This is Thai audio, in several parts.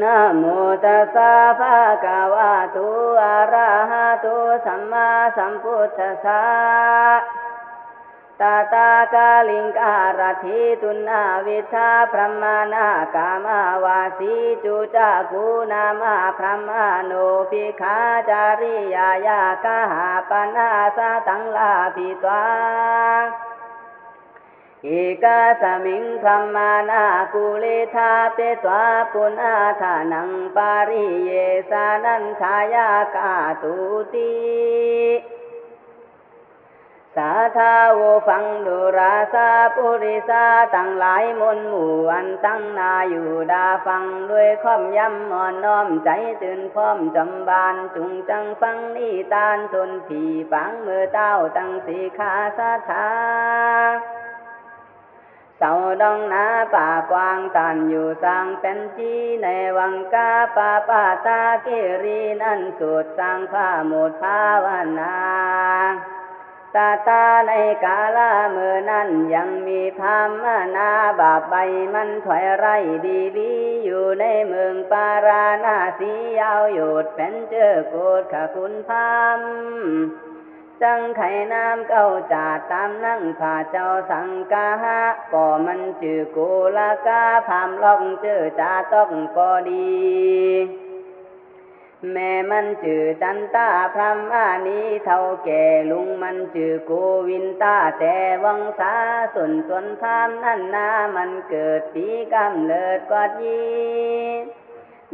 นะโมตัสสะภะคะวะโตอะระหะโตสัมมาสัมพุทธัสสะตาตากาลิงการทิตุนาวิทาพระมานากามาวาสีจุจักูนามาพระมาโนภิกขาจาริยายากาหาปนาสตังลาภิตวา อกาสมิงพรหมานากุเลธาเปตวาปุนาธานังปาริเยสานันทายากาตุติสาธาวฟังดูราสาปุริสาตั้งหลายมนหมู่อันตั้งนาอยู่ดาฟังด้วยข้อมย้ำอ่อนน้อมใจตื่นพร้อมจำบานจุงจังฟังนิตานทนผีปังมือเต้าตั้งสีขาสาธา เสาดองนาป่ากวางตันอยู่สร้างเป็นจีในวังกาป่าป่าตาเกรีนั่นสุดสร้างผ้าหมดภาวนาตาตาในกาลาเมื่อนั้นยังมีพามนาบาปใบมันถอยไรดีลีอยู่ในเมืองปาราณาสียาวหยุดเป็นเจอโกดขคุณพาม จังไข่น้ำเก้าจาตามนั่งผ่าเจ้าสังกาหะป่อมันจือกูลากาพามลองเจอจาต้องปอดี แม่มันจือจันตาพรหมานี้เท่าแก่ลุงมันจือโกวินตาแต่วังสาส่วนตนพามนั่นนามันเกิดปีกำเลิดกอดยี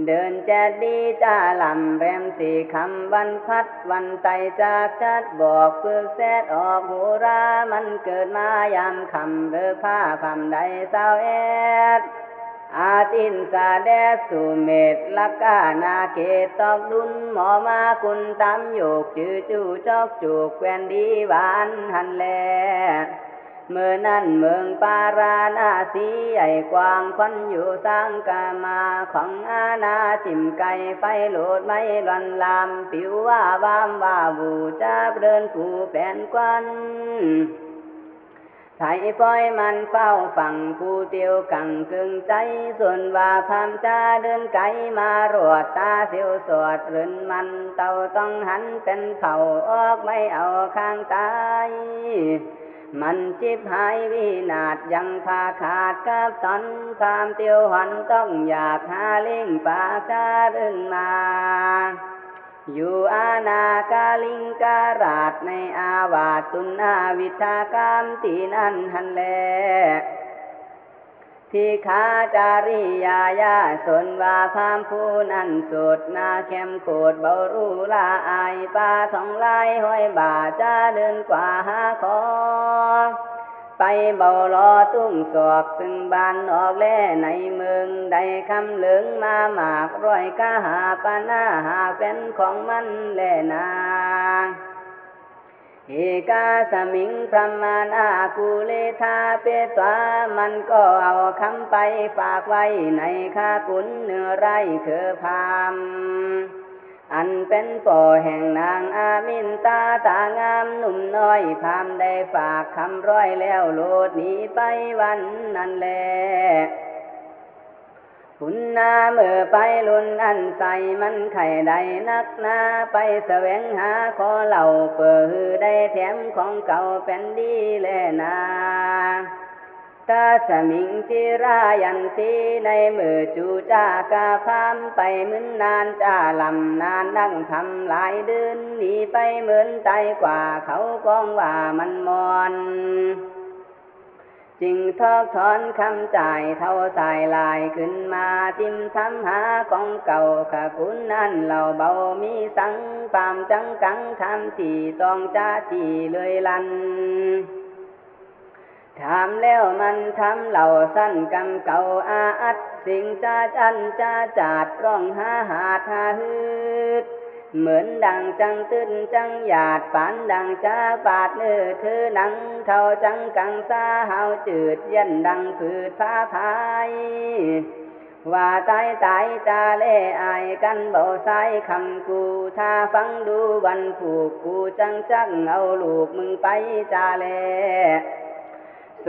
เดินแจดดีจ้าลำแรมสี่คำวันพัดวันไตจากชัดบอกเพื่อแซดออกหูรามันเกิดมายามคำเลือผ้าคำใดเศร้าแอดอาตินสาแดสุเมตลักกานาเกตตอกดุนหมอมาคุณตามโยกจือจูจอกจูกแควนดีหวานหันแล เมื่อนั้นเมืองปาราณาสีใหญ่กว้างควันอยู่สร้างกามาของอาณาจิมไก่ไฟโหลดไม่รอนลาม ปิวว่าบามว่าบูจะเดินผู้แผ่นควันไทยปล่อยมันเฝ้าฝั่งผู้เตียวกังกึงใจ ส่วนว่าพามจาเดินไกมารวดตาเสียวสวดรืนมันเต่าต้องหันเป็นเผาออกไม่เอาข้างตาย มันจิบหายวินาศยังพาขาดกับตอนความเตียวหันต้องอยากหาเล่งปากจ้าเดินมาอยู่อาณากาลิงการาชในอาวาตุนาวิทากามตีนันหันแล ทีขาจาริยายาสนว่าพามผู้นั้นสุดนาเข้มโคดเบารูลาอายปาทองไลายห้อยบาจ้าเดินกว่าหาคอไปเบาลอตุ้งสอกตึงบานออกแล่ในเมืองใดคำเหลืองมาหมากร้อยกาหาปานาหากเป็นของมันแล่นา เอกาสมิงพระมานากุเลธาเปตวามันก็เอาคำไปฝากไว้ในคากุนเนื้อไรคือพามอันเป็นป่อแห่งนางอามินตาตางามหนุ่มน้อยพามได้ฝากคำร้อยแล้วโลดหนีไปวันนั้นแล คุณนาเมื่อไปลุนอันใสมันไข่ใดนักนาไปแสวงหาขอเหล่าเปิดได้แถมของเก่าเป็นดีแลนาตาสมิงจิรายันตีในมือจูจ้ากาพามไปเหมือนนานจ้าลำนานนั่งทำหลายเดือนหนีไปเหมือนไตกว่าเขากองว่ามันมอน จึงทอกถอนคำจ่ายเท่าสายลายขึ้นมาจิ้มทำหาของเก่าขะคุณนั่นเหล่าเบามีสังปามจังกังทำที่ต้องจ้าจีเลยลันถามแล้วมันทำเหล่าสั้นกำเก่าอาอัด สิ่งจ้าจันจ้าจาดร้องหาหาทาฮืด เหมือนดังจังตื้นจังหยาดปานดังจ้าปาดเนื้อเธอหนังเท่าจังกังซาหาจืดเย็นดังผืดผ้าพายว่าตายตายจาเล่อายกันเบาสายคำกูถ้าฟังดูวันผูกกูจังจังเอาลูกมึงไปจาเล่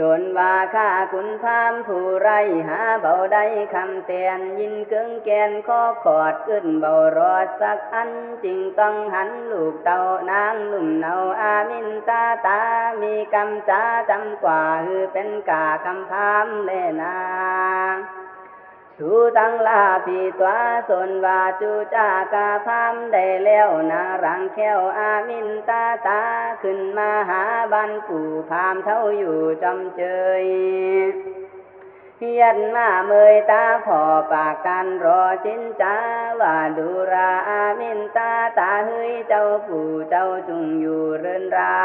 ส่วนว่าข้าคุณพามผู้ไรหาเบาได้คำเตียนยินเกิงแกนข้อขอดขึ้นเบารอดสักอันจริงต้องหันลูกเต่านางลุ่มเนาอามินตาตามีกำจ้าจำกว่าคือเป็นกากำพามเลนา สูตังลาปีตัวสนว่าจูจากาพามได้แล้วนารังแควอามินตาตาขึ้นมาหาบันปู่พามเท่าอยู่จอมเจยยันมาเมยตาพอปากกันรอจินจ้าว่าดูราอามินตาตาเฮ้ยเจ้าปู่เจ้าจุงอยู่เรินรา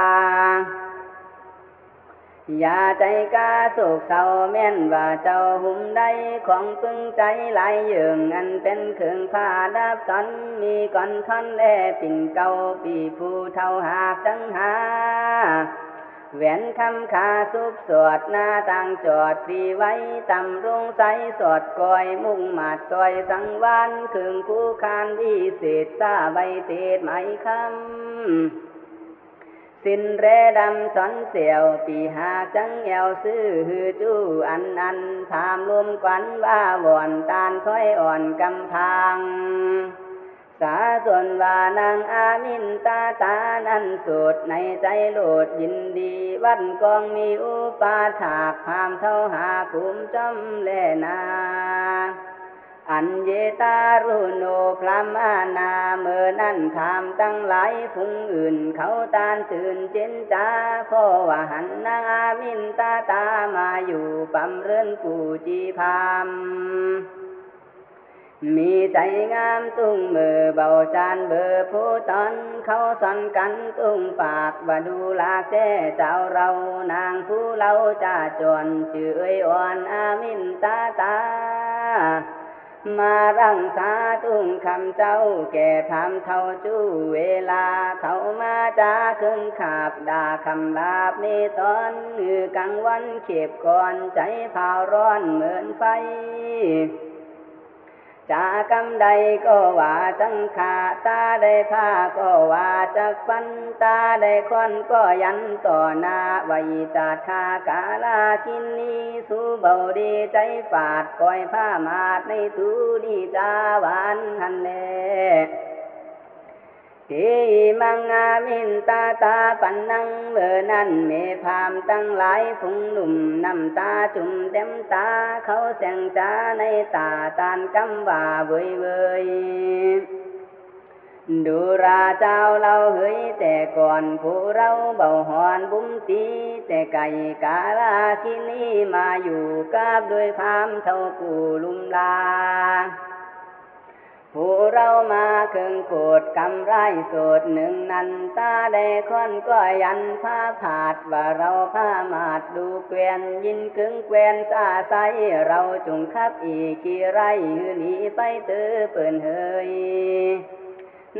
อย่าใจกาโศกเศร้าแม่นว่าเจ้าหุ่มได้ของปึงใจหลายเยื่งอันเป็นเครื่องผ้าดับตอนมีก่อนท่อนแลปิ่นเก่าปีผู้เท่าหากจังหาแหวนคำคาสุบสวดหน้าต่างจอดตีไว้ตำรงใสสอดกอยมุ่งมาดซอยสังวานเครื่องคู่คานวิเศษซาใบเตดไหมคำ สินเรดำสอนเสียวปีหาจังเอวซื้อฮือจู้อันอันถามลมกวันว่าวอนตานถ้อยอ่อนกำพัง สาส่วนว่านางอามินตาตานั้นสุดในใจโลดยินดี วันกองมีอุปาถากพามเท่าหาคุมจอมเลนา อันเยตารุโนพรามานาเมื่อนั่นทำตั้งหลายฟุงอื่น เขาตานตื่นเจนจาพ่อว่าหันนางอามินตาตามาอยู่ปัมเรือนกูจีพามมีใจงามตุ้งมือเบาจานเบอร์ผู้ตอน เขาสอนกันตุ้งปากว่าดูลากแจ้เจ้าเรานางผู้เราจะจวนจื่ออ่อนอามินตาตา มารังสาตุ้งคำเจ้าแก่พามเท่าจู้เวลาเขามาจาขึ้นขาบด่าคำลาบมีตอนมือกลางวันเข็บก่อนใจเผาร้อนเหมือนไฟ จากำใดก็ว่าจังขาตาได้ผ้าก็ว่าจักฟันตาได้คอนก็ยันต่อหน้าไว้จัดคากาลากินนีสูเบาดีใจปาดปล่อยผ้ามาดในตูนีจาหวานหันแล ทีมังอามินตาตาปันนังเมื่อนั้นเมพามตั้งหลายฟุงหนุ่มน้ำตาจุ่มเต็มตาเขาแสงจ้าในตาตานกำว่าเวยเวยดูราเจ้าเราเฮ้ยแต่ก่อนผู้เราเบาหอนบุ้มตีแต่ไก่กาลากินีมาอยู่กับด้วยพามเท่ากูลุมลา ผู้เรามาเคืองโกดกำไรสดหนึ่งนันตาได้คนก็ยันผ้าผาดว่าเราผ้ามาดดูเกวียนยินกึงเกวียนซาใสเราจุงคับอีกี่ไรหือนีไปเตื้อเปิ่นเฮย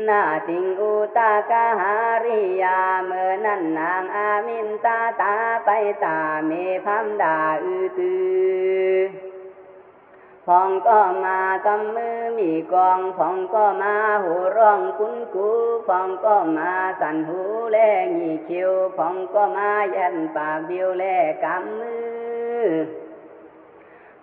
หน้าติงอุตากาหาริยาเมื่อนั่นนางอามินตาตาไปตาเมพัมดาอือตือ พองก็มากำมือมีกองพองก็มาหูร้องคุ้นกูพองก็มาสั่นหูแลงีคิวพองก็มายันปากบิวแลกำมือ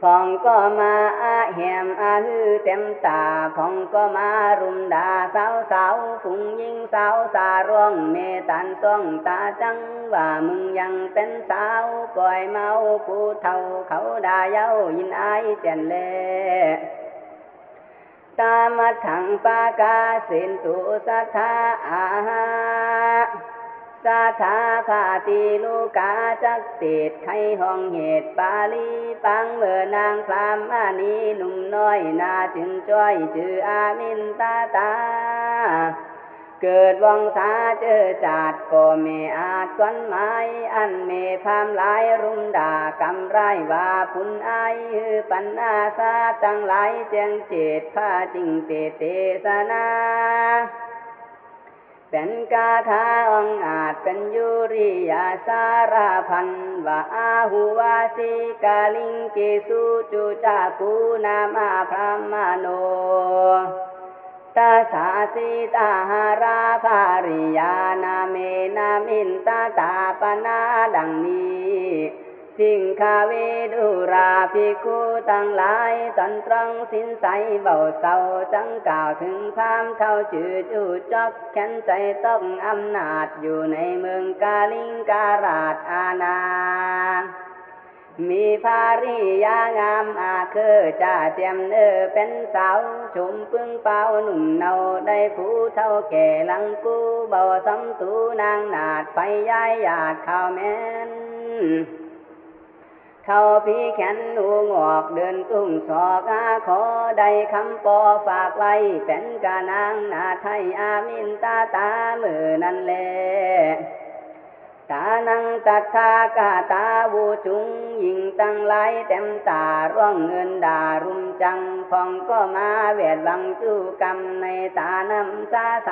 พองก็มาอาแหมอาฮือเต็มตาพองก็มารุมด่าสาวสาวฝุงยิงสาวสาร้องเมตันซ่องตาจัง ว่ามึงยังเป็นสาวปล่อยเมาผู้เท่าเขาด่าเย้ายินอายเจนเลตามาถังปากาสินตุสัทธาอาหา สาธาพาตีลูกาจักติดไขห้องเหตุปาลีปังเมื่อนางพรามอานีหนุ่มน้อยนาจึงจ้อยจืออามินตาตา เกิดวังสาเจอจาดก็ไม่อาจก้อนไม้อันเมพามหลายรุมด่ากำไรว่าพุนไอือปันอาสาตั้งหลายเจียงเจตผ้าจิงเตเตสนา เป็นกาถาองอาจเป็นยุริยาสารพันว่าอาหูวาสิกาลิงกิสุจุจากูนามาพระมโนตาสาสิตาหาราภาริยานาเมนามินตาตาปนาดังนี้ สิงคาเวดุราภิกขุตั้งหลายตันตรังสินใสเบาเศร้าจังกล่าวถึงพามเท่าจืดอูจอกแขนใจต้องอำนาจอยู่ในเมืองกาลิงการาชอาณามีภาริยางามอาคือจ่าเจียมเนอเป็นสาวชุมปึงเป้าหนุ่มเนาได้ผู้เท่าแก่ลังกูเบาสำตูนางนาดไปย้ายหยาดข้าวแม่น เขาพี่แขนหนูงอกเดินตุ้งสอกอาขอได้คำปอฝากไว้เป็นกานางนาไทยอามินตาตามือนั่นแลตานังตัทากาตาวูจุงยิงตั้งหลายเต็มตาร่องเงินดารุมจังพองก็มาเวดวังจูกรรมในตานำซาใส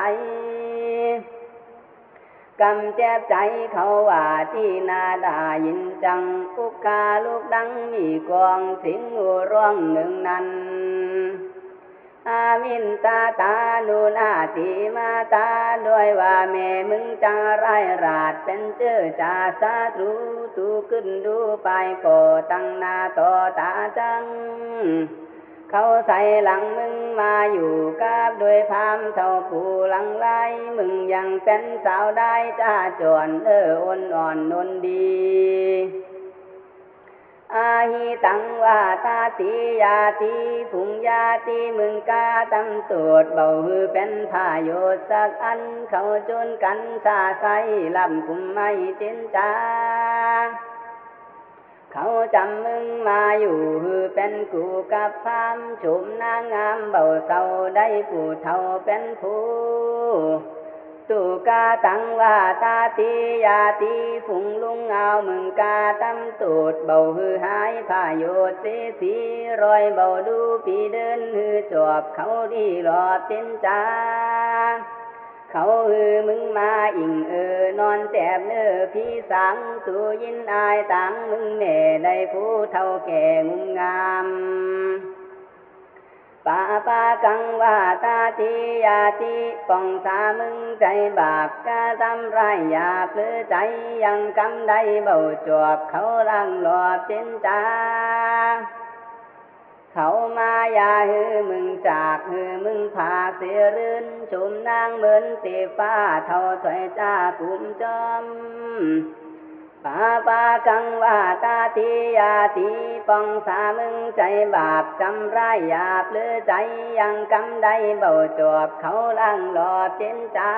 กำแจบใจเขาว่าที่นาดายินจังอุกกาลูกดังมีกวงสิงหูร้องหนึ่งนั้น อามินตาตานูนาตีมาตาด้วยว่าแม่มึงจังไรราดเป็นเจ้าจาสาตรูตูขึ้นดูไปโปตั้งนาต่อตาจัง เขาใส่หลังมึงมาอยู่กับด้วยพามเท่าผู้หลังไล่มึงยังเป็นสาวได้จ้าจวนเอออ่อนอ่อนนนดี อาหิตังว่าตาติยาติผุงยาติมึงกาตำตรวจเบาหือเป็นพาโยสักอัน เขาจนกันซาใสลำคุมไม่เจนจา เขาจำมึงมาอยู่หือเป็นกูกับพามชุมนางงามเบาเศร้าได้ผู้เท่าเป็นผู้ตุกาตังว่าตาตียาตีฝุงลุงเอามึงกาตำตูดเบาหือหายพาโยชน์เสสีรอยเบาดูปีเดินหือจอบเขาดีรอบเจนจาเขาเออมึงมาอิงเออนอนแตบเนื้อ พี่สังตูยินอายตังมึงแม่ได้ผู้เท่าแก่งุมงามป้าปากังว่าตาทียาติปองสามึงใจบาปกะทำไรยาเพื่อใจยังกำได้เบาจวบเขาลังหลอบเจนจา เขามายาฮือมึงจากฮือมึงพาเสียรื่นชุมนางเหมือนตีฟ้าเท่าถอยจ้ากุมจอมป่าปากังว่าตาทียาตีปองสามึงใจบาปจำไรหยาบหรือใจยังกำได้เบาจวบเขาลังหลอบเจนจ้า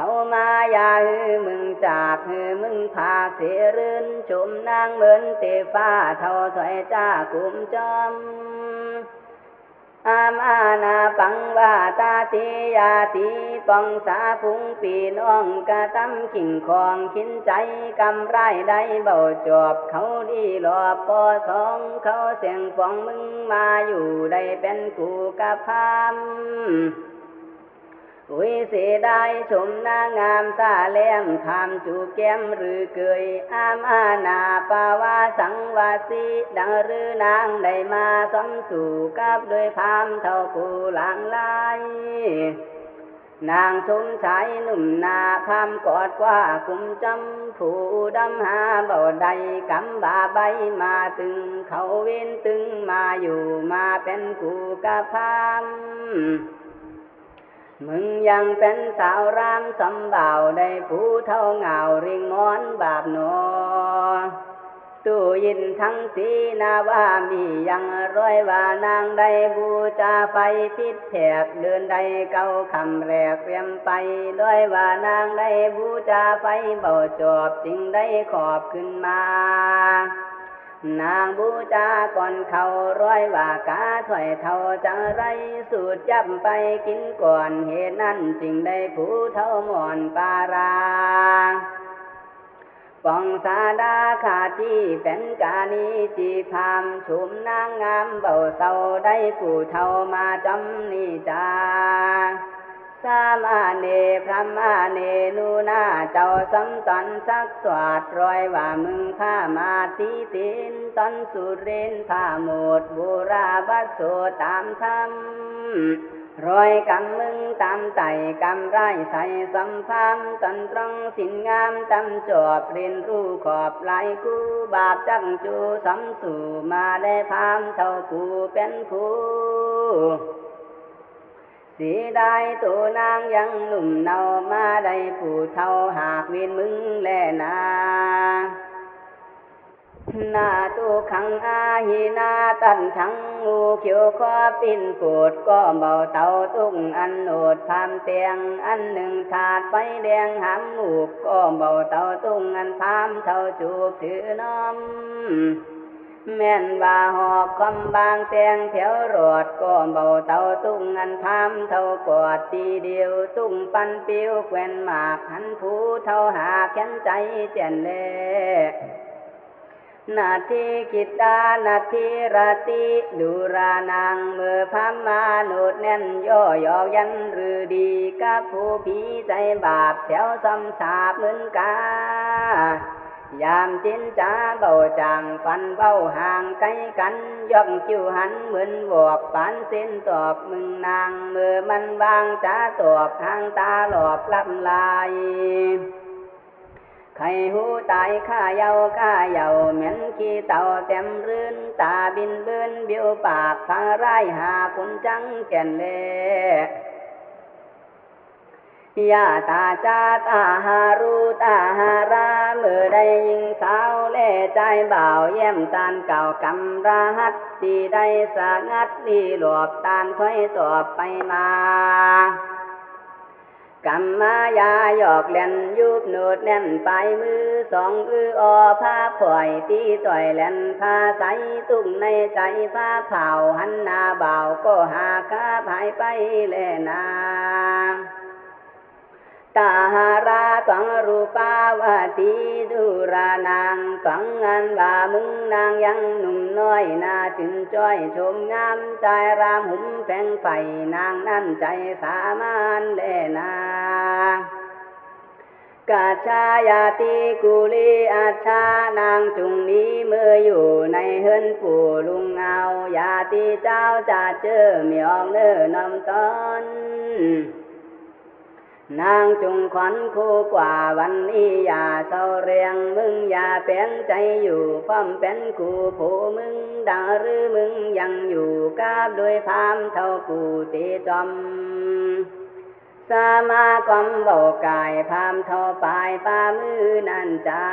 เขามายาฮือมึงจากฮือมึงพาเสรื่นชุมนางเหมือนเตฟ้าเท่าถอยจ้ากุมจอมอามอาณาปังว่าตาติยาติปองสาพุงปีน้องกะตำขิงของขินใจกำไรได้เบาจอบเขาดีหลอบปอสองเขาเสียงฟองมึงมาอยู่ได้เป็นกูกะพาม อุ้ยเสียได้ชมนางงามซาเลียมทำจูแก้มหรือเกยอามอาณาปาวาสังวาสีดังหรือนางได้มาสมสู่กับด้วยพามเท่าผู้หลังลายนางชมชายหนุ่มนาพามกอดกว่าคุมจำผู้ดำหาเบาใดกำบาใบมาตึงเขาเว้นตึงมาอยู่มาเป็นกูกะพาม มึงยังเป็นสาวรามสำบ่าวได้ผู้เท่าเงาริงมอนบาปหนอตู้ยินทั้งสีนาว่ามียังร้อยว่านางได้บูชาไฟพิษแผกเดินได้เก้าคำแรกเรียมไปด้วยว่านางได้บูชาไฟเบาจอบจึงได้ขอบขึ้นมา นางบูชาก่อนเขาร้อยว่ากาถอยเท่าจังไรสูดจับไปกินก่อนเหตุนั้นจึงได้ผู้เท่าหมอนปาราปองสาดาขาจีเป็นกานีจีพามชุมนางงามเบาเศร้าได้ผู้เท่ามาจำนี่จา สามาเนพระมาเนนูนาเจ้าสำตอนสักสวดรอยว่ามึงพามาตีตินตอนสุรินพาหมดบุราบัสโสตามธรรมรอยกำมึงตามไต่กำไรใส่สัมพัมตอนตรองสินงามตำจอบเรียนรู้ขอบไหลกูบาปจังจูสำสู่มาได้พามเท่ากูเป็นผู้ สีได้ตัวนางยังหนุ่มเนามาได้ผู้เท่าหากวินมึงแลนาหน้าตูขังอาหีนาตันทั้งงูเขียวคอปินปูดก็เบาเตาตุ้งอันโอดพามเตียงอันหนึ่งถาดไฟแดงหำหมูบก็เบาเตาตุ้งอันพามเท่าจูบถือน้อม แม่นว่าหอบคำบางแตงแถวรอดก็เบาเตาตุ้งอันพามเท่ากอดตีเดียวตุ้งปันปิวแควนหมากหันผู้เท่าหาแค้นใจเจนเลนาทีกิตานาทีราติดูรานางเมื่อพามาโนดแน่นย่อยอกยันหรือดีกับผู้ผีใจบาปแถวซ้ำสาบเหมือนกา ยามจินจ้าเบาจางฟันเบาห่างไกลกันย่องจิวหันเหมือนบวกปานเส้นตอบมึงนางมือมันวางจ้าตอบทางตาหลอบลำลายไข่หูตายข้าเยาข้าเยาเหม็นขี้เต่าเต็มรื่นตาบินเบือนเบี้ยวปากพาไร่หาคุณจังแก่นเล่ ยาตาจาตาหารูตาหาราเมื่อได้ยิงสาวเล่ใจเบาเยี่ยมตานเก่ากำราหัดตีได้สางัดลีหลบตานถอยตอบไปมากำมายาหยอกเล่นยุบโนดแน่นไปมือสองอืออผ้าผอยตีต่อยเล่นผ้าใสตุ้งในใจผ้าเผาหันนาเบาก็หาคาภายไปเลนา ตาหาราตังรูปาวาตีดูรานางตังงานว่ามึงนางยังหนุ่มน้อยนาจึนจ้อยชมงามใจรามหุ่มแฝงไฟนางนั่นใจสามานเลนากาชายาติกุลีอาชานางจุงนี้เมื่ออยู่ในเฮินปู่ลุงเอายาติเจ้าจะเจอเมียองเนื้อนำตอน นางจุงขวัญคู่กว่าวันนี้อย่าเศร้าเรียงมึงอย่าเป็นใจอยู่พร้อมเป็นคู่ผู้มึงดังหรือมึงยังอยู่กับด้วยพามเท่ากูตีจอมสามากอมเบากายพามเท่าปลายป้ามือนั่นจ้า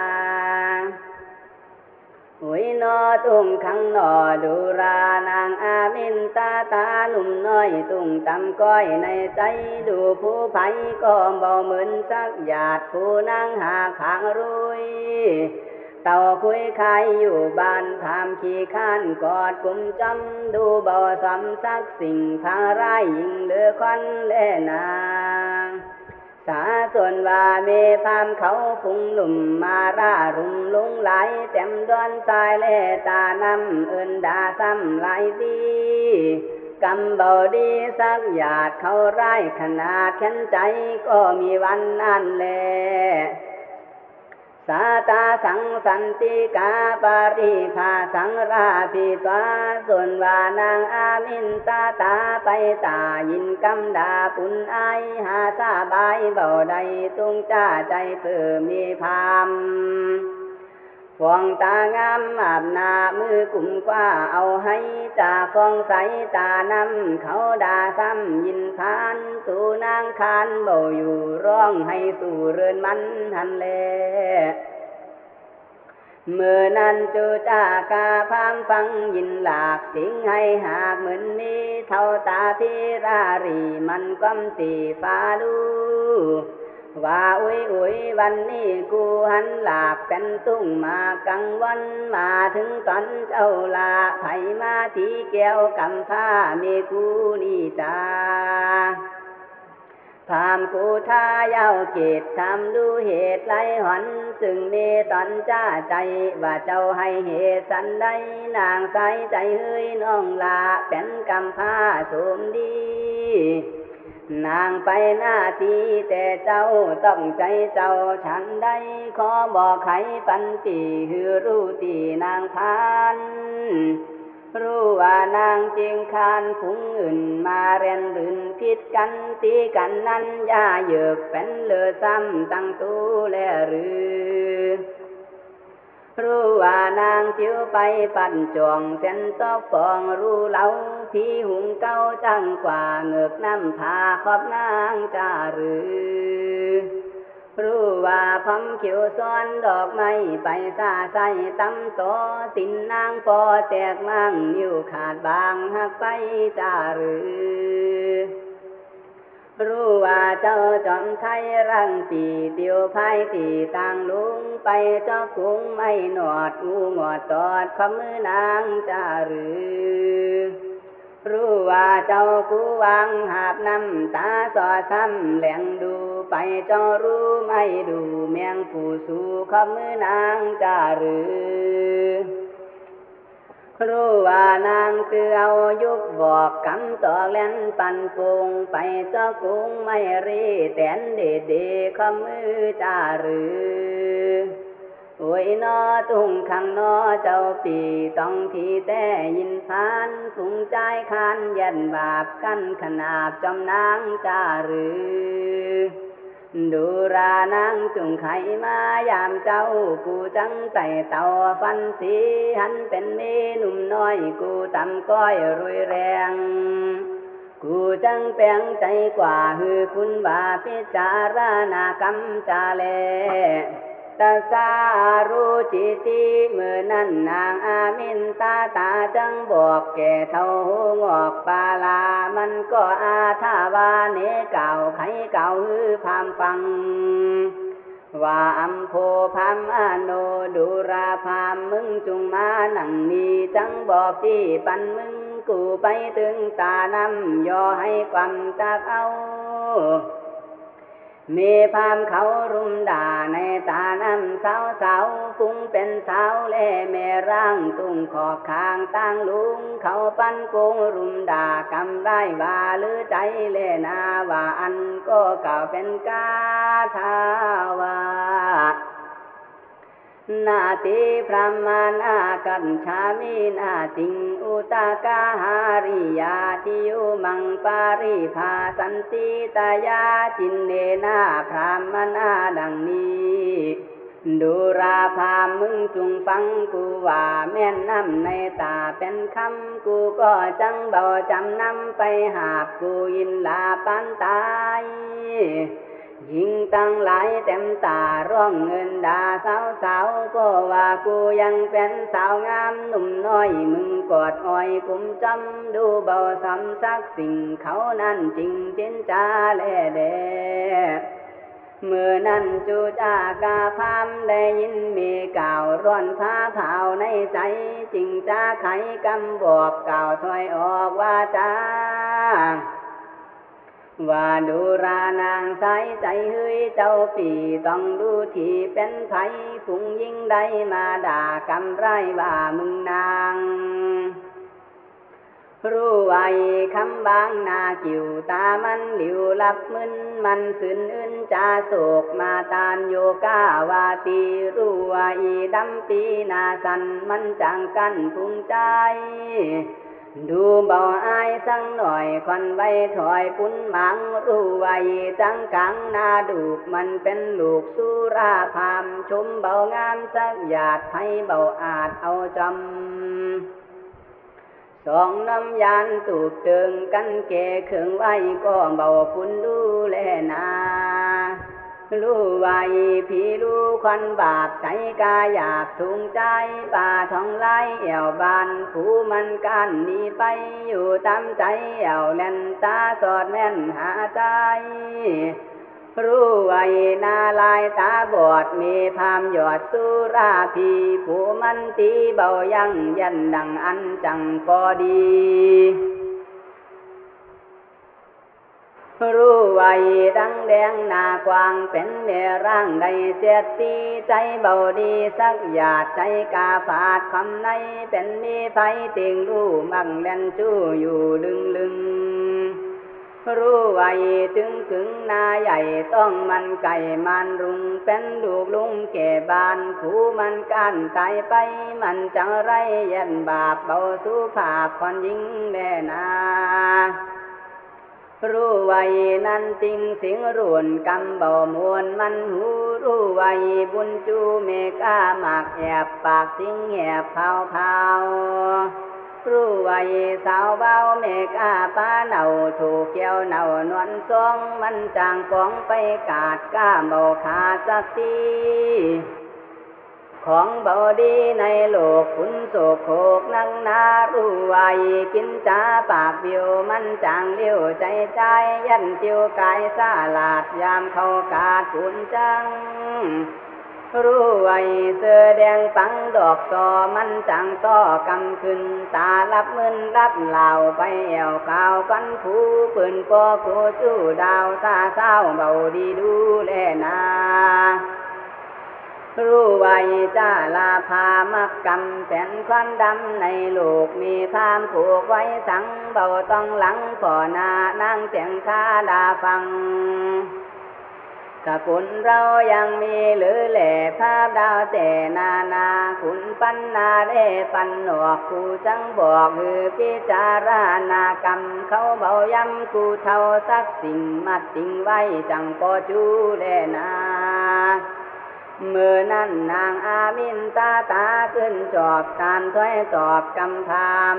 หุยนอตุงขังนอดูรานางอามินตาตาหนุ่มน้อยตุงตำก้อยในใจดูผู้ไผก็บ่เหมือนสักหยาดผู้นางหาขางรุยเต่าคุยคายอยู่บ้านพามขี้ข้านกอดกุมจำดูบ่สำสักสิ่งพาร้ายยิงเหลือควันเล่นาง ส่วนว่าเมพามเขาฟุงหนุ่มมาร่ารุมลุงไหลเต็มดอนทรายเลตานำเอินดาซ้ำไหลดีกำเบาดีสักหยาดเขาไร้ขนาดแข็นใจก็มีวันนั่นแล สาตาสังสันติกาปาริภาสังราภิตวาส่วนวานางอามินตาตาไปตายินกำดาปุนไอหาสาบายเบาใดตุงจ้าใจเพื่อมีพาม ฟองตางามอาบนามือกุ่มกว่าเอาให้จ่าฟองใสตานำเขาด่าซ้ำยินพานตูนางคานเบาอยู่ร้องให้สู่เรือนมันหันแลเมื่อนั้นจูจากาพามฟังยินหลากสิงให้หากเหมือนนี้เท่าตาพิรารีมันก้มตีฟ้าดู ว่าอุ้ยอุ้ยวันนี้กูหันหลากเป็นตุ้งมากังวันมาถึงตอนเจ้าลาไผมาทีแก้วกำผ้ามีกูนี่จ้าพามกูท่าเย้าเกตทำดูเหตุไรหอน ซึ่งมีตอนจ้าใจ ว่าเจ้าให้เหตุสันใดนางใสใจเฮ้ยน้องลาเป็นกำพร้าสมดี นางไปหน้าทีแต่เจ้าต้องใจเจ้าฉันได้ขอบอกไขปันปีฮือรู้ตีนางพานรู้ว่านางจริงคานผุงอื่นมาเรียนรื่นพิดกันตีกันนั้นย่าเหยือกเป็นเลือซ้ำตั้งตู้แลหรือ รู้ว่านางจิ๋วไปปั่นจวงเส้นตอกฟองรู้เล่าพี่หุงเก้าจังกว่าเงือกน้ำพาขอบนางจาหรือรู้ว่าพำเขียวซ้อนดอกไม้ไปซาใส่ตำโตตินนางปอแตกมั่งนิ้วขาดบางหักไปจาหรือ รู้ว่าเจ้าจอมไทยรังปีเตียวพายตีต่างลุงไปเจ้ากุ้งไม่หนวดงูงอดตอดขมือนางจาหรือรู้ว่าเจ้ากูวังหาบน้ำตาสอซ้ำแหลงดูไปเจ้ารู้ไม่ดู เมียงผู้สู่ขมือนางจาหรือ รู้ว่านางเตือยุกบอกกำตอกเล่นปันปุงไปเจ้ากุ้งไม่รีแตนเดเดขมือจาหรือโอ้ยนอตุงขังนอเจ้าปีต้องทีแต่ยินพานถุงใจคานยันบาปกันขนาบจอมนางจาหรือ ดูรานางจุงไขมายามเจ้ากูจังไต่เต่าฟันสีหันเป็นมีหนุ่มน้อยกูตำก้อยรุยแรง กูจังแปลงใจกว่าฮือคุณว่าพิจารณากรรมจาเล ตาสารู้จิติเมื่อนั้นนางอามินตาตาจังบอกแก่เท่าหงอกปาลา มันก็อาทาวาเนเก่าไขเก่าฮือพามฟัง ว่าอัมโพพามอโนดูราพามมึงจุงมาหนังนี้จังบอกที่ปันมึงกูไปถึงตานำย่อให้ความตักเอา มีพามเขารุมด่าในตาน้ำสาวสาวฟุ้งเป็นสาวเล่เม่ร่างตุ้งขอกคางตั้งลุง เขาปั้นกงรุมด่ากำไรว่าหรือใจเล่นาว่าอันก็เก่าเป็นกาทาวา นาติพระมานากัญชามินาติงอุตากาหาริยาทิยุมังปาริภาสันติตายาจินเนนาพระมานาดังนี้ดูราพามมึงจุงฟังกูว่าแม่นน้ำในตาเป็นคำกูก็จังเบาจำนำไปหาบกูยินลาปันตาย ยิงตั้งหลายเต็มตาร้องเงินด่าสาวสาวก็ว่ากูยังเป็นสาวงามหนุ่มน้อยมึงกอดอ้อยกุมจำดูเบาสำสักสิ่งเขานั้นจริงเจนจาแลเดเมื่อนั้นจูจากาพามได้ยินมีกล่าวร้อนผ้าเผาในใจจริงจ้าไขกำบอกกล่าวถอยออกว่าจ้า ว่าดูรานางใสใจเฮ้ยเจ้าปีต้องดูที่เป็นไผฝุงยิ่งได้มาด่ากำไรว่ามึงนางรู้ไว้คำบางนากิวตามันหลิวลับมึนมันสืนอื่นจาโศกมาตานโยกาวาตีรู้ไว้ดำปีนาสันมันจังกันพุงใจ ดูเบาอายสังหน่อยคนใบถอยปุ้นมังรู้ไว้จังกังนาดูกมันเป็นลูกสุราพามชมเบางามสักหยาดไผเบาอาจเอาจำสองน้ำยานตูบเติงกันเกเขืองไว้ก็เบาพุ่นดูแลนา รู้ไว้พี่รู้ควันบาปใจกาอยากทุงใจป่าทองไล่เอี่ยวบานผู้มันกันหนีไปอยู่ตามใจเอี่ยวเล่นตาสอดแม่นหาใจรู้ไว้นาลายตาบอดมีพามหยอดสุราพีผู้มันตีเบายังยันดังอันจังพอดี รู้ไว้ดังแดงหน้ากวางเป็นเมร่างใดเสียดตีใจเบาดีสักหยาดใจกาฝาดคำในเป็นมีไฟติงรู้มั่งเล่นจู้อยู่ลึงลึงรู้ไว้ถึงขึงนาใหญ่ต้องมันไก่มันรุงเป็นลูกลุงแก่บานผู้มันกันตายไป มันจังไรยันบาปเบาสุภาพคนยิงแน่นา รู้ไว้นั้นจริงสิงรุนกำเบามวลมันหูรู้ไว้บุญจูเมกาหมากแอบปากสิงแอบเผาเผารู้ไว้สาวเบาเมกาป้าเน่าถูกเกี่ยวเน่านวลทรงมันจางฟองไปกาดก้าเบาขาสักที ของเบาดีในโลกคุณโศกโคกนังนารู้ไว้กินจ้าปากเบียวมันจางเลี้ยวใจใจยันเตียวกายสาลาดยามเขากาดปุ่นจังรู้ไว้เสื้อแดงปังดอกซอมันจังต่อกำขึ้น ตาลับมึนรับเหล่าไปแอวข่าวกันผู้ปืนปอโคจูดาวซาเศร้าเบาดีดูแลนา รู้ไว้จ้าลาพามักกำแผ่นควันดำในโลกมีพามผูกไว้สังเบาต้องหลังพ่อนานั่งเสียงคาดาฟังถ้าคุณเรายังมีหรือแหล่ภาพดาวแต่นานาคุณปันนาได้ปันหนวกกูจังบอกคือพิจารณากรรม เขาเบาย้ำกูเท่าสักสิ่งมัดสิ่งไว้จังปอจูแลนา มือนั้นนางอามินตาตาขึ้นจอบการถ้อยตอบคำถาม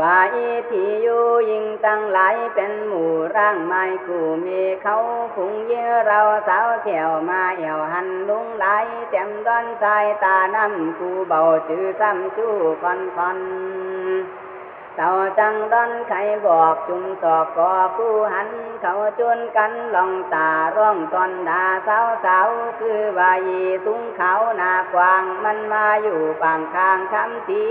ว่าอีที่อยู่ยิงตั้งหลายเป็นหมู่ร่างไม้กูมีเขาผงเยื่อเราสาวเที่ยวมาเอี่ยวหันลุงไหลเต็มดอนสายตาน้ำกูเบาจื้อซ้ำชู้คอนคอน เต่าจังดอนไขบอกจุมสอกกอคู่หัน เขาจวนกันลองตาร่องตอนดาสาวสาวคือว่ายีสูงเขาหน้ากว้างมันมาอยู่ปางข้างคำที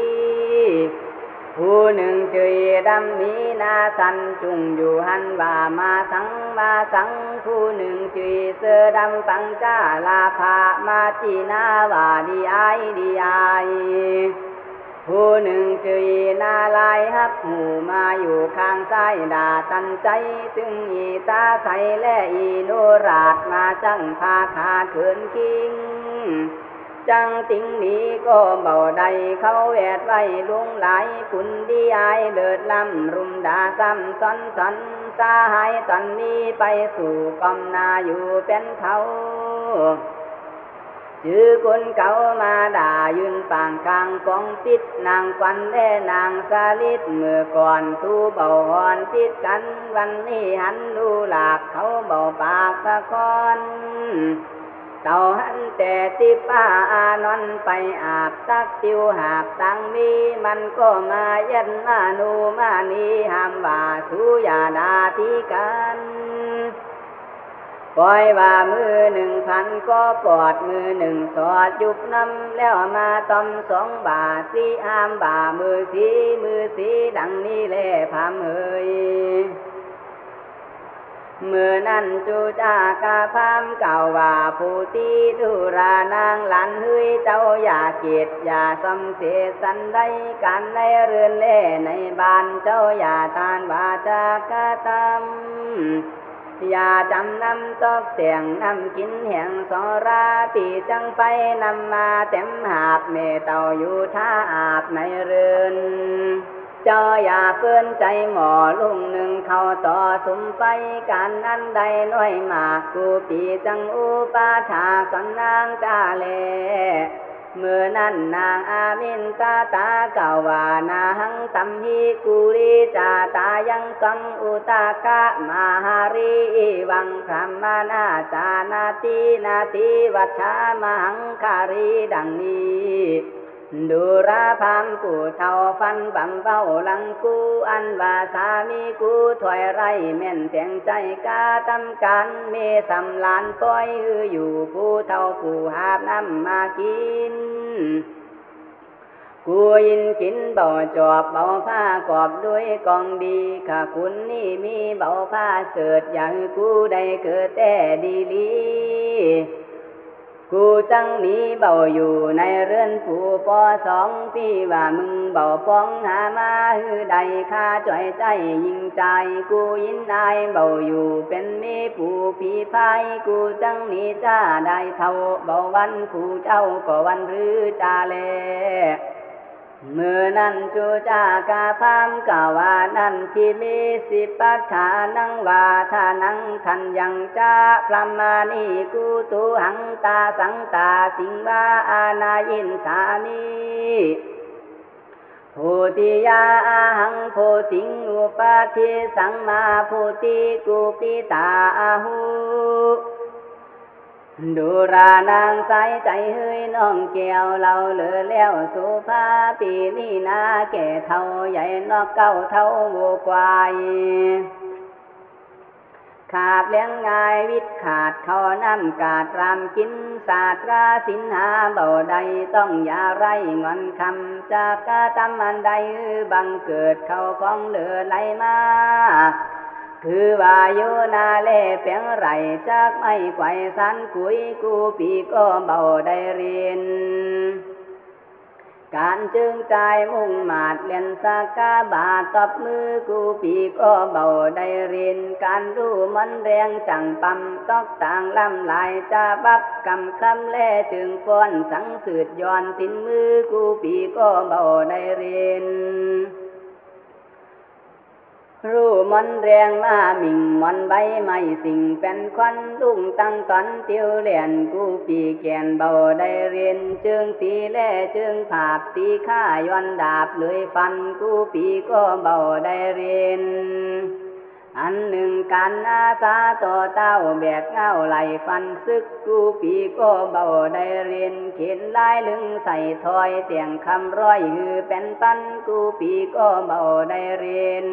ผู้หนึ่งจุยดำมีนาสันจุงอยู่หันว่ามาสังมาสัง ผู้หนึ่งจุยเสื้อดำปังจ้าลาภามาจีนาว่าดีไอดีไอ ผู้หนึ่งจุยนาลายฮับหูมาอยู่ข้างซ้ายด่าตันใจถึงอีตาใสและอีโนราดมาจังพาขาดเขินคิง จังติงนี้ก็เบาใดเขาแวดไว้ลุงหลายคุณดีอายเดิดลำรุมด่าซ้ำซ้อนซ้อนสาหายตอนนี้ไปสู่กอมนาอยู่เป็นเขา จื้อคนเก่ามาด่ายืนปางกลางกองปิดนางควันแด่นางสาลิดเมื่อก่อนทูเบาหอนปิดกันวันนี้หันดูหลากเขาเบาปากสะคอนเต่าหันแต่ติป้าอานอนไปอาบตักติวหาบตังมีมันก็มาเย็นมานูมานีห้ามว่าสุยาดาทีกัน ปล่อยว่ามือหนึ่งพันก็ปอดมือหนึ่งสอดยุบน้ำแล้วมาตอมสองบาทสีห้ามบามือสีมือสีดังนี้แลพามเฮยเมื่อนั้นจูจากาพามเก่าว่าผู้ที่ดูรานางหลันเฮยเจ้าอย่าเกียดอย่าสำเสสันได้การในเรือนเล่ในบ้านเจ้าอย่าทานวาจากาตำ อย่าจำนำตอกเสียงนำกินแห่งสราปีจังไปนำมาเต็มหาบเมเต่าอยู่ท่าอาบในเรือนเจ้าอย่าเฟื่อนใจหมอลุงหนึ่งเข้าต่อสุมไฟการนั้นใดน้อยมากกูปีจังอุปาถาสอนนางจาเล เมื่อนั้นนางอามินตาตาเก่าวานาหังตัมฮีกุริจาตายังกังอุตากะมาหารีวังพรมมานาจานาตีนาตีวัชชามังคารีดังนี้ ดูราพามกูเท่าฟันบำเบ้าลังกูอันว่าสามีกูถอยไรแม่นเสียงใจกาตำกันเมสำลานปล่อยฮืออยู่ผู้เท่าผู้หาบน้ำมากินกูยินกินเบาจอบเบาผ้ากอบด้วยกองดีข้าคุณนี่มีเบาผ้าเกิดอย่างกูได้เกิดแต่ดีลี กูจังหนีเบาอยู่ในเรือนผู้ปอสองพี่ว่ามึงเบาป้องหามาฮือใดข้าจ่อยใจยิงใจกูยินนายเบาอยู่เป็นมีผู้ผีพายกูจังหนีจ้าได้เท่าเบาวันผู้เจ้าก็วันหรือจาเล มื่อนั้นจูจากาพามกาวานั้นที่มีสิปัฏฐานังวาทานังทันยังจ้าพรหมานีกูตูหังตาสังตาสิงวาอานายินสามีโพธิยาอาหังโพติงอุปาทิสังมาโพติกูปิตาอาหู ดูรานางใสใจเฮ้ยน้องแก้วเราเหลือแล้วสุภาปีนี้นาแก่เท่าใหญ่นอกเก้าเท่าวัวควายขาบเลี้ยงง่ายวิทย์ขาดเขาน้ำกาดรำกินศาสตราสินหาเบาใดต้องอย่าไรงอนคำจากกาตำอันใดบังเกิดเขาของเหลือไหลมา คือว่าอยู่นาเล่เปียงไรจากไม่ไกวสันกุยกูปีก็เบาได้เรียนการจึงใจมุ่งมาดเลียนสากาบาตบมือกูปีก็เบาได้เรียนการรู้มันแรงจังปั๊มตอกต่างลำลายจะบับกำคำแล่จึงฟ้อนสังสืดย้อนตินมือกูปีก็เบาได้เรียน รู้มันแรงมามิ่งมันใบไม้สิ่งเป็นควันลุงตั้งตอนเตียวเหรียญกูปีแกนเบาได้เรียนจึงตีแล่จึงผาบตีข้าย้อนดาบเลยฟันกูปีก็เบาได้เรียน อันหนึ่งการอาสาต่อเต้าแบกเงาไหลฟันซึกกูปีก็เบาได้เรียนเขียนลายลึงใส่ถอยเตียงคำร้อยฮือเป็นปันกูปีก็เบาได้เรียน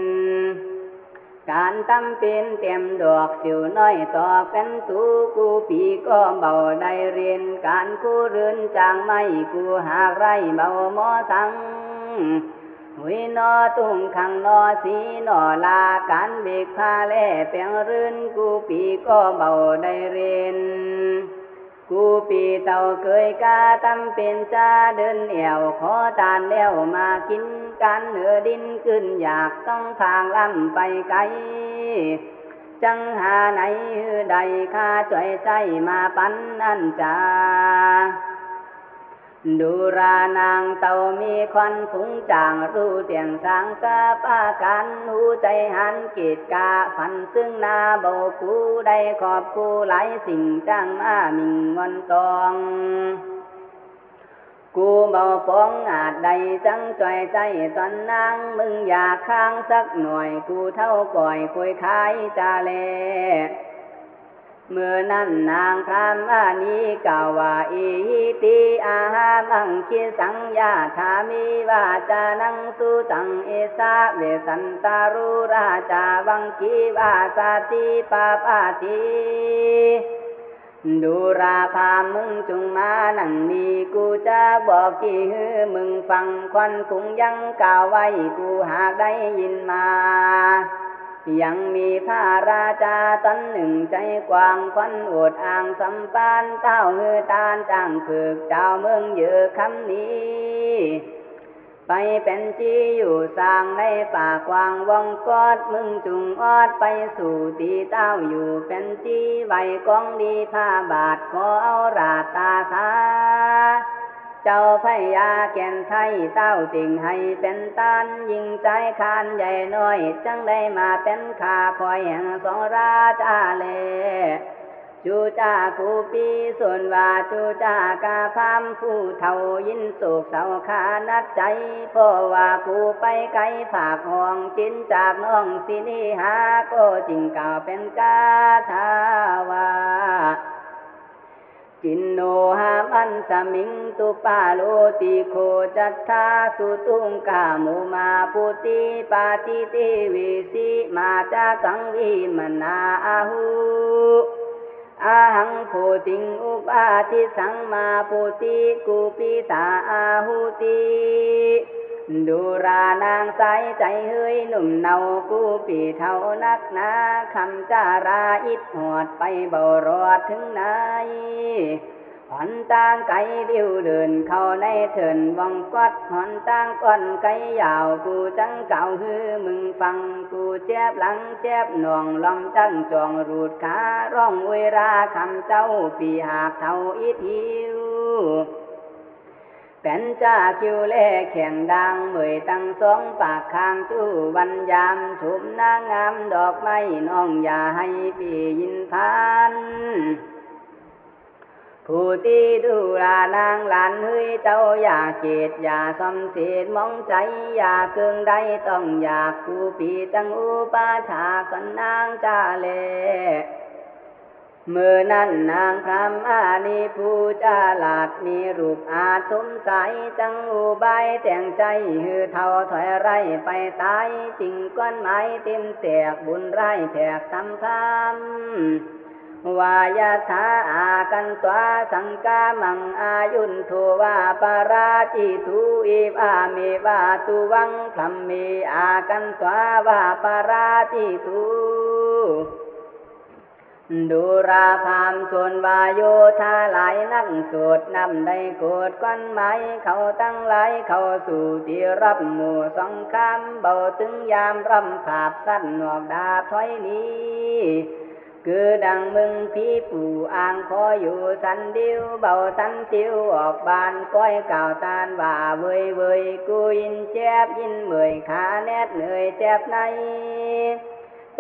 การตำเป็นเต็มดอกสิวน้อยต่อเป็นตูกูปีก็เบาได้เรียนการกูเรือนจางไม่กูหากไรเบาหมอสัง หุยนอตุ้งขังนอสีนอลาการเบกพาแล่เปียงรื่นกูปีก็เบาได้เรียนกูปีเต่าเคยกาตำเป็นจ้าเดินเอวขอตานแล้วมากินกันเหนือดินขึ้นอยากต้องทางล่ำไปไกล จังหาไหนใดข้าจ่อยใจมาปันนั่นจ้า ดูรานางเต่ามีควันฟุ้งจางรู้เตียงสางสาปากันหูใจหันกีดกาฝันซึ่งนาเบกูได้ขอบกูหลายสิ่งจ้างมามิงงอนตอง กูเบาปองอาจใดจังจอยใจตอนนางมึงอยากค้างสักหน่อยกูเท่าก่อยคุยขายจาเล เมื่อนั้นนางพรามอานีก่าวว่าอีติอาหามังคิสังยาธามิวาจานังสุตังเอสาเวสันตารุราจาวังคีวาสาติปาปาติดูราพามึงจงมานังนี้กูจะบอกที่ฮือมึงฟังควันคุงยังกล่าวไว้กูหากได้ยินมา ยังมีพระราชาตนหนึ่งใจกว้างควันอดอ่างสัมปานเต้าฮือตานจ้างฝึกเจ้าเมืองเยอะคำนี้ ไปเป็นจีอยู่สร้างในป่ากวางวงกอดมึงจุงออดไปสู่ตีเต้าอยู่เป็นจีไว้กองดีผ้าบาทขอเอาราตาสา เจ้าพญาแก่นไทยเต้าติ่งให้เป็นตานยิงใจคานใหญ่น้อย จังได้มาเป็นขาคอยแห่งสองราชาเลจูจ้ากูปีส่วนว่าจูจ้ากาพามผู้เท่ายินโศกเศร้าขานัดใจพราะว่ากูไปไกลฝากห่วงจินจากน้องสินีหาก็จริงก่าวเป็นกาทาวา จินโนหามันสมิงตุปาโลติโคจัตถาสุตุงกามุมาปุติปาติเตวิสิมาจากังวิมนาอาหูอาหังโพติงอุปาทิสังมาปุติกุปิตาอาหุติ ดูรานางใสใจเฮ้ยหนุ่มเนากูปีเท่านักหนาคำจาราอิดหอดไปเบารอดถึงไหนหอนต่างไก่ดิ้วเดินเข้าในเถินวังกัดหอนต่างก้อนไก่ยาวกูจังเก่าฮือมึงฟังกูเจ็บหลังเจ็บหน่วงลำจังจองรูดขาร้องเวราคำเจ้าปีหากเท่าอีทิว เป็นจ้าคิวเล่แข่งดังเมยตั้งสองปากข้างจู้วันยามชุมนางงามดอกไม้น้องอย่าให้ปียินพานผู้ที่ดูลานางหลานเฮ้ยเจ้าอย่าเกตอย่าสมเสียมองใจอย่าเกิงใดต้องอยากกูปีจังอุปาถากันนางจ้าเลเมื่อนั้นนางพรำอานีผู้จาลาดมีรูปอาจสมใสจังอุบายแต่งใจฮือเท่าถอยไรไปตายจริงก้อนไม้เต็มแตกบุญไรแผกทำพามวายาธาอากันตัวสังกามังอายุนโทวาปาราจิตุอีวาเมวาตุวังพลัมเมอากันตัววาปาราจิตุ ดูราพามส่วนวาโยธาหลายนักสวดนำได้โกดก้อนไม้เขาตั้งหลายเขาสู่ที่รับหมู่สองคำเบาตึงยามรำผาบสั้นหนวกดาบถอยนี้คือดังมึงพี่ปู่อ่างคออยู่สันดียวเบาสันติวออกบานก้อยเก่าตานว่าเวยเวยกูยินแจบยินเมยขาแนดเหนื่อยแจบใน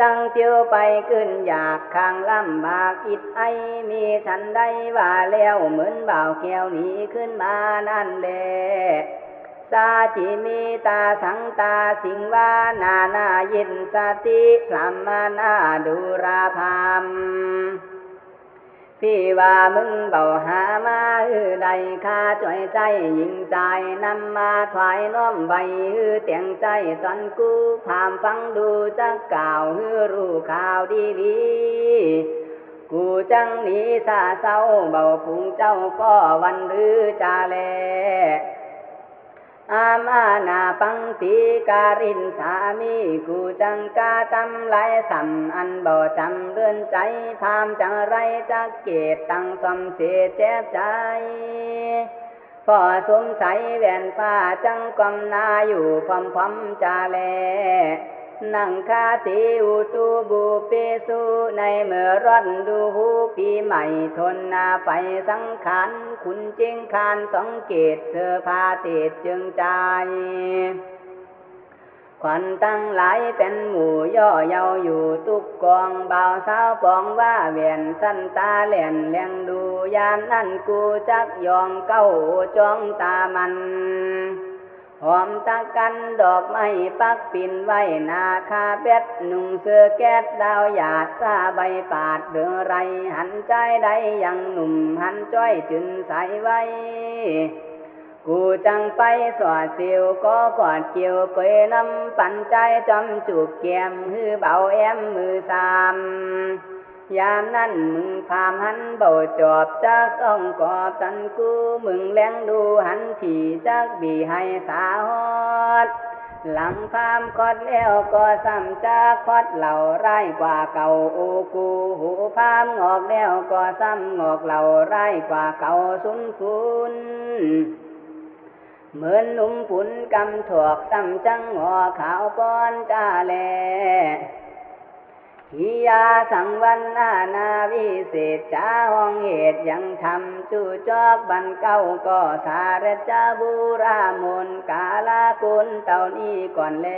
จังเทียวไปขึ้นอยากข้างลำบากอิดไอ มีฉันได้ว่าแล้วเหมือนบ่าวแก้วหนีขึ้นมานั่นแหละสาจิมีตาสังตาสิงวานานายินสติพรหมานาดูราพาม พี่ว่ามึงเบาหามาฮือใดข้าจ่อยใจยิงใจนำมาถวายน้อมใบฮือเตียงใจตอนกูพามฟังดูจักกล่าวฮือรู้ข่าวดีดีกูจังหนีซาเศร้าเบาพุงเจ้าก็วันหรือจาแล อามานาปังตีการินสามีกูจังกาจำไหลสัมอันบ่จำเลื่อนใจพามจังไรจักเกตตั้งสมเสียเจ็บใจพอสมใสแว่นฟ้าจังกำนาอยู่พร้อมพอมจาแล นังคาติอุตูบูเปสุในเมื่อร้อนดูหูปีใหม่ทนนาไฟสังขารคุณจิงคานสองเกตเสือผ้าเตดจึงใจขวัญตั้งหลายเป็นหมู่ย่อเยาอยู่ตุกกองเบาสาวปองว่าเวียนสั้นตาเหลี่ยนเลียงดูยามนั่นกูจักยองเก้าจ้องตามัน หอมตะกันดอกไม้ปักปิ่นไว้นาคาเบ็ดนุ่งเสื้อแก๊สดาวหยาดซาใบปาดเรื่อไร หันใจใดยังหนุ่มหันจ้อยจึนใสไว้ กูจังไปสอดเสียวก็กอดเกี่ยวเกยน้ำปันใจจอมจูบแก้มฮือเบาแอมมือสาม ยามนั้นมึงพามหันเบาจอบจักต้องกอบตันกูมึงแลงดูหันที่จักบีให้สาฮอด หลังพามคอดแล้วก็ซ้ำจากคอดเหล่าไร้กว่าเก่าโอกูหูพามงอกแล้วก็ซ้ำงอกเหล่าไร้กว่าเก่าสุนคุณเหมือนหนุ่มผุนกำถวกซ้ำจังหัวขาวป้อนจ้าแล ทิยาสังวันนานาวิเศษจ้าห้องเหตุยังทำจูจอกบันเก้าก็สารจาบูรามนกาลากุลเต่านี้ก่อนแล